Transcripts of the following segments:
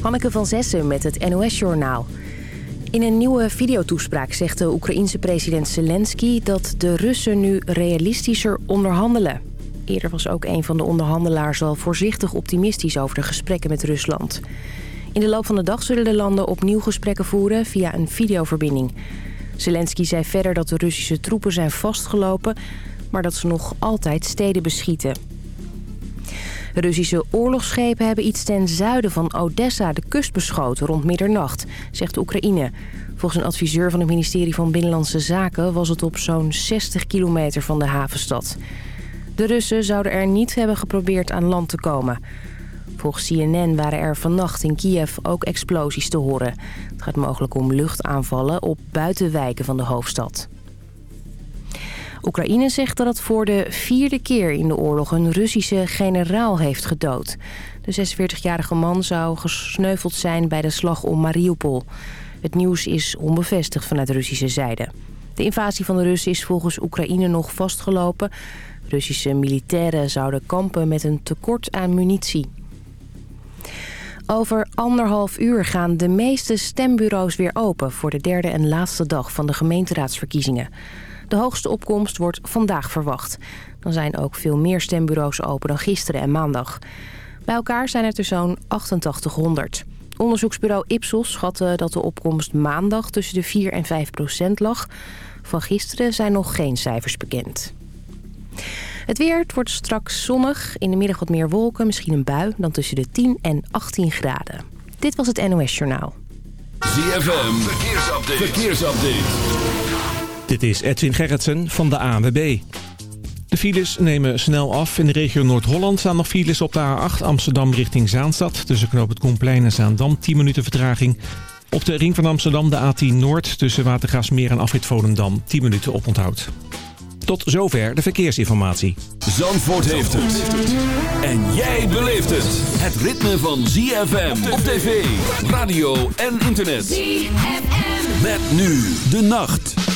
Hanneke van Zessen met het NOS-journaal. In een nieuwe videotoespraak zegt de Oekraïense president Zelensky... dat de Russen nu realistischer onderhandelen. Eerder was ook een van de onderhandelaars al voorzichtig optimistisch... over de gesprekken met Rusland. In de loop van de dag zullen de landen opnieuw gesprekken voeren via een videoverbinding. Zelensky zei verder dat de Russische troepen zijn vastgelopen... maar dat ze nog altijd steden beschieten. Russische oorlogsschepen hebben iets ten zuiden van Odessa de kust beschoten rond middernacht, zegt Oekraïne. Volgens een adviseur van het ministerie van Binnenlandse Zaken was het op zo'n 60 kilometer van de havenstad. De Russen zouden er niet hebben geprobeerd aan land te komen. Volgens CNN waren er vannacht in Kiev ook explosies te horen. Het gaat mogelijk om luchtaanvallen op buitenwijken van de hoofdstad. Oekraïne zegt dat het voor de vierde keer in de oorlog een Russische generaal heeft gedood. De 46-jarige man zou gesneuveld zijn bij de slag om Mariupol. Het nieuws is onbevestigd vanuit Russische zijde. De invasie van de Russen is volgens Oekraïne nog vastgelopen. Russische militairen zouden kampen met een tekort aan munitie. Over anderhalf uur gaan de meeste stembureaus weer open... voor de derde en laatste dag van de gemeenteraadsverkiezingen. De hoogste opkomst wordt vandaag verwacht. Dan zijn ook veel meer stembureaus open dan gisteren en maandag. Bij elkaar zijn het er zo'n 8800. Onderzoeksbureau Ipsos schatte dat de opkomst maandag tussen de 4 en 5 procent lag. Van gisteren zijn nog geen cijfers bekend. Het weer, het wordt straks zonnig. In de middag wat meer wolken, misschien een bui. Dan tussen de 10 en 18 graden. Dit was het NOS Journaal. ZFM, verkeersupdate. verkeersupdate. Dit is Edwin Gerritsen van de ANWB. De files nemen snel af. In de regio Noord-Holland staan nog files op de A8 Amsterdam richting Zaanstad. Tussen knoop het Koenplein en Zaandam 10 minuten vertraging. Op de ring van Amsterdam de A10 Noord tussen Watergraafsmeer en Afrit Volendam 10 minuten oponthoud. Tot zover de verkeersinformatie. Zandvoort heeft het. En jij beleeft het. Het ritme van ZFM op tv, radio en internet. ZFM. Met nu de nacht.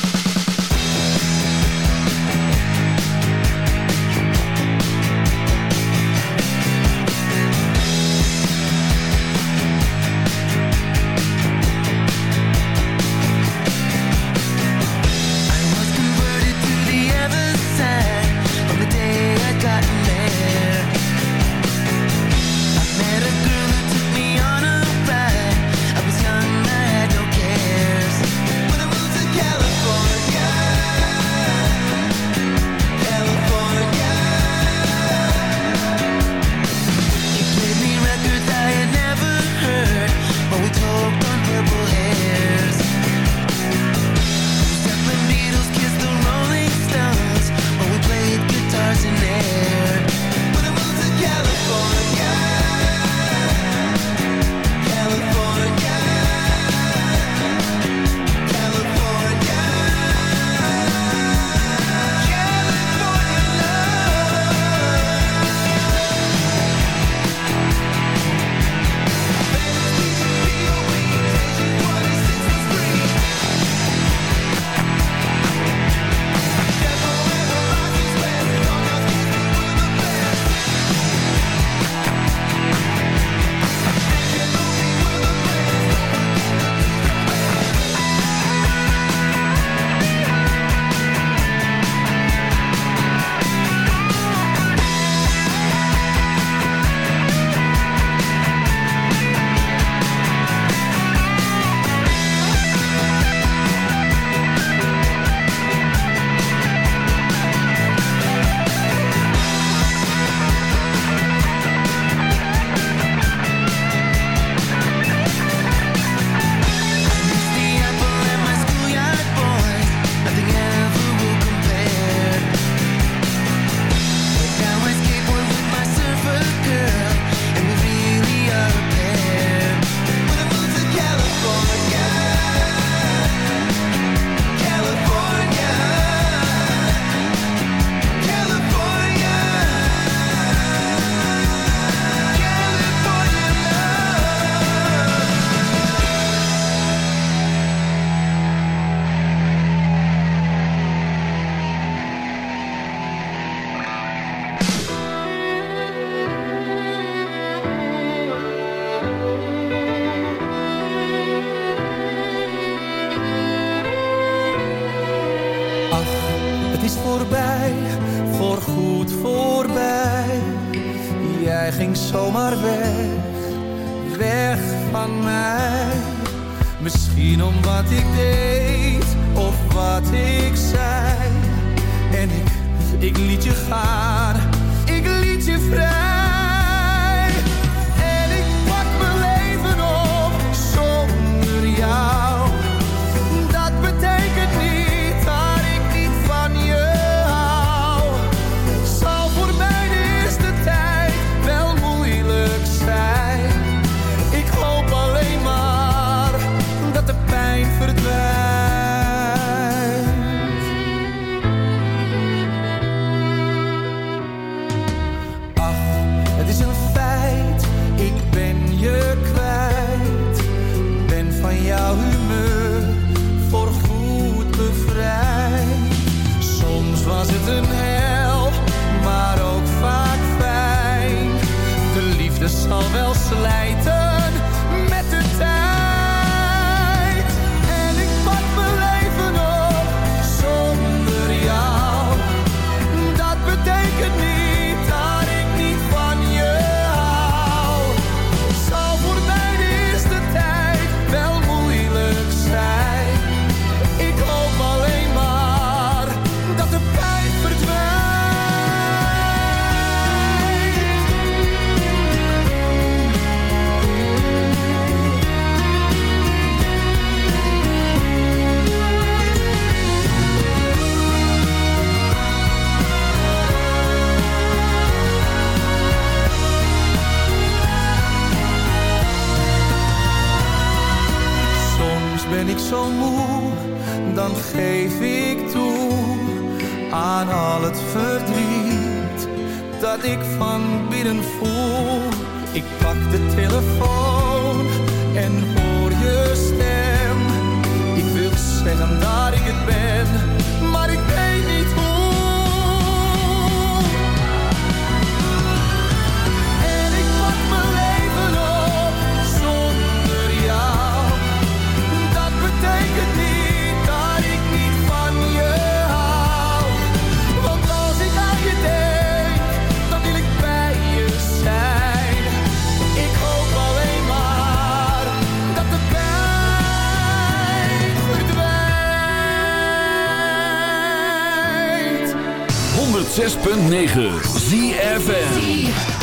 106.9 ZFN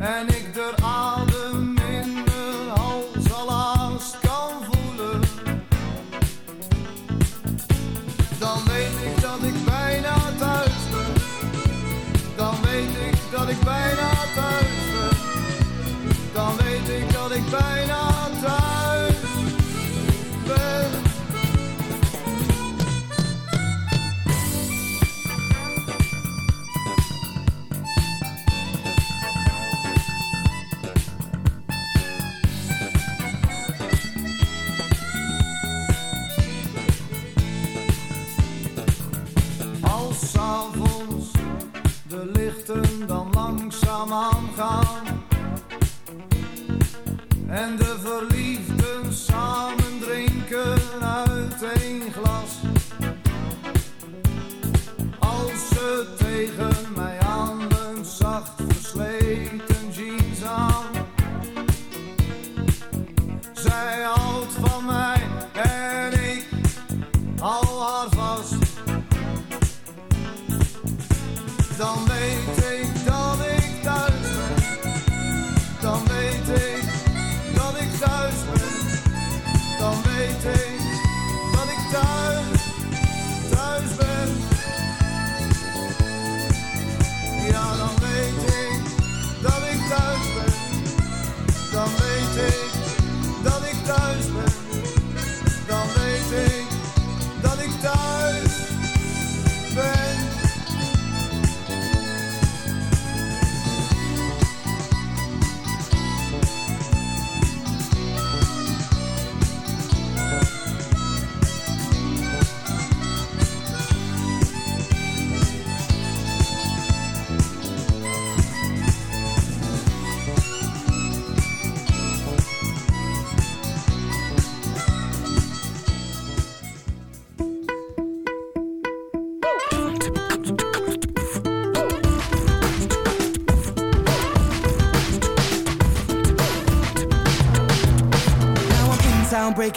And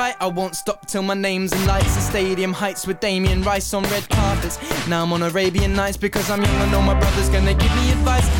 right I won't stop till my name's in lights. The stadium heights with Damien Rice on red carpets. Now I'm on Arabian Nights because I'm young I know my brother's gonna give me advice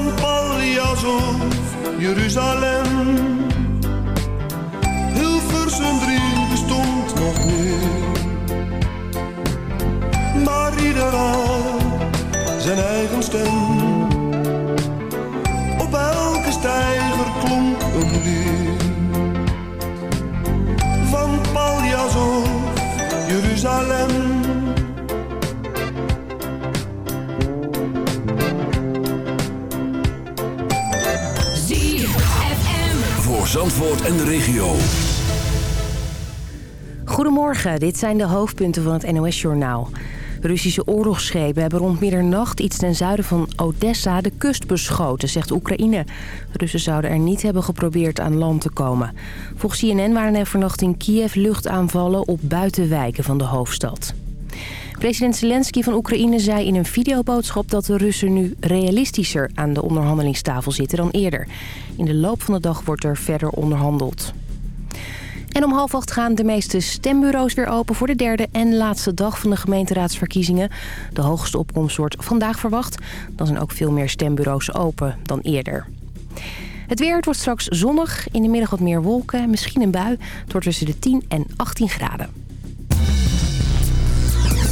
Van Paljas of Jeruzalem. Hilversum 3 bestond nog niet. Maar ieder had zijn eigen stem. Zandvoort en de regio. Goedemorgen, dit zijn de hoofdpunten van het NOS-journaal. Russische oorlogsschepen hebben rond middernacht iets ten zuiden van Odessa de kust beschoten, zegt Oekraïne. Russen zouden er niet hebben geprobeerd aan land te komen. Volgens CNN waren er vannacht in Kiev luchtaanvallen op buitenwijken van de hoofdstad. President Zelensky van Oekraïne zei in een videoboodschap dat de Russen nu realistischer aan de onderhandelingstafel zitten dan eerder. In de loop van de dag wordt er verder onderhandeld. En om half acht gaan de meeste stembureaus weer open voor de derde en laatste dag van de gemeenteraadsverkiezingen. De hoogste opkomst wordt vandaag verwacht. Dan zijn ook veel meer stembureaus open dan eerder. Het weer het wordt straks zonnig, in de middag wat meer wolken, misschien een bui. Het wordt tussen de 10 en 18 graden.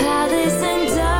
palace and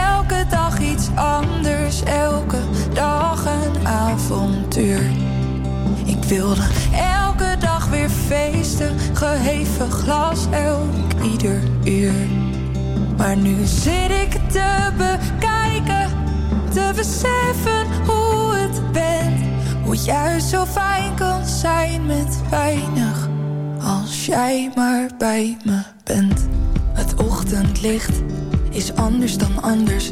iets anders, elke dag een avontuur. Ik wilde elke dag weer feesten, geheven glas elk ieder uur. Maar nu zit ik te bekijken, te beseffen hoe het bent. Hoe het juist zo fijn kan zijn met weinig, als jij maar bij me bent. Het ochtendlicht is anders dan anders.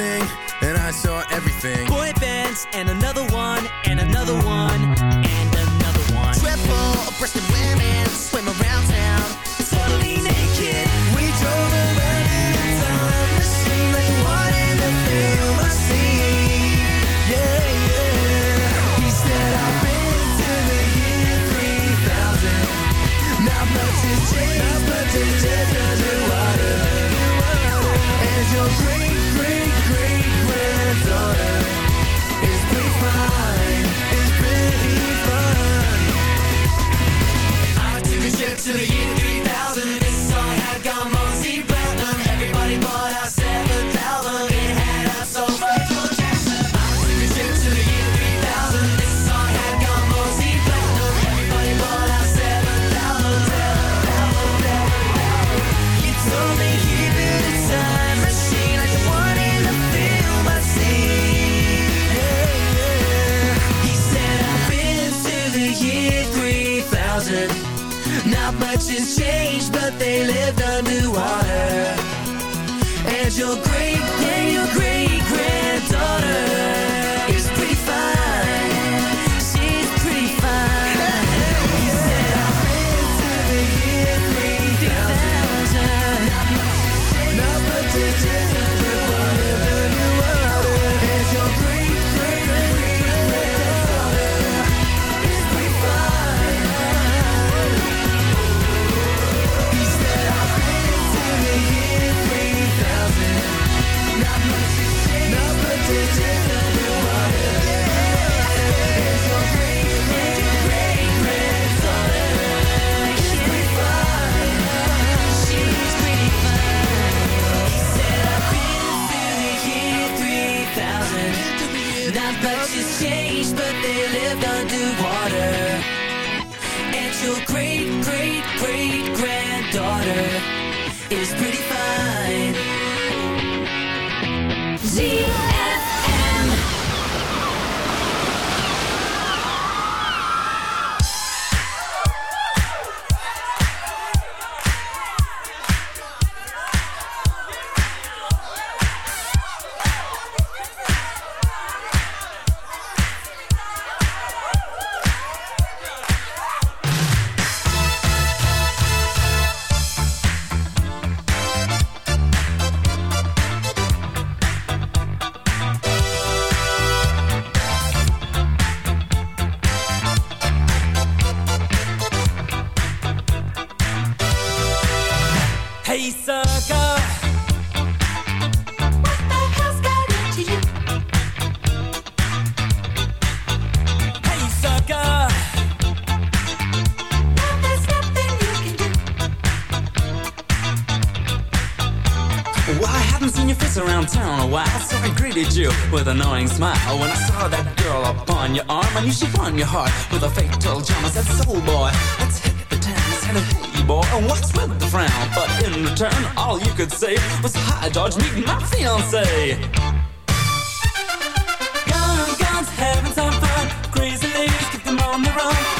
thing. I said, soul boy, let's hit the town. and said, hey boy, and what's with the frown? But in return, all you could say was, hi George, meet my fiance. Guns, guns, having some fun. Crazy ladies, keep them on the run.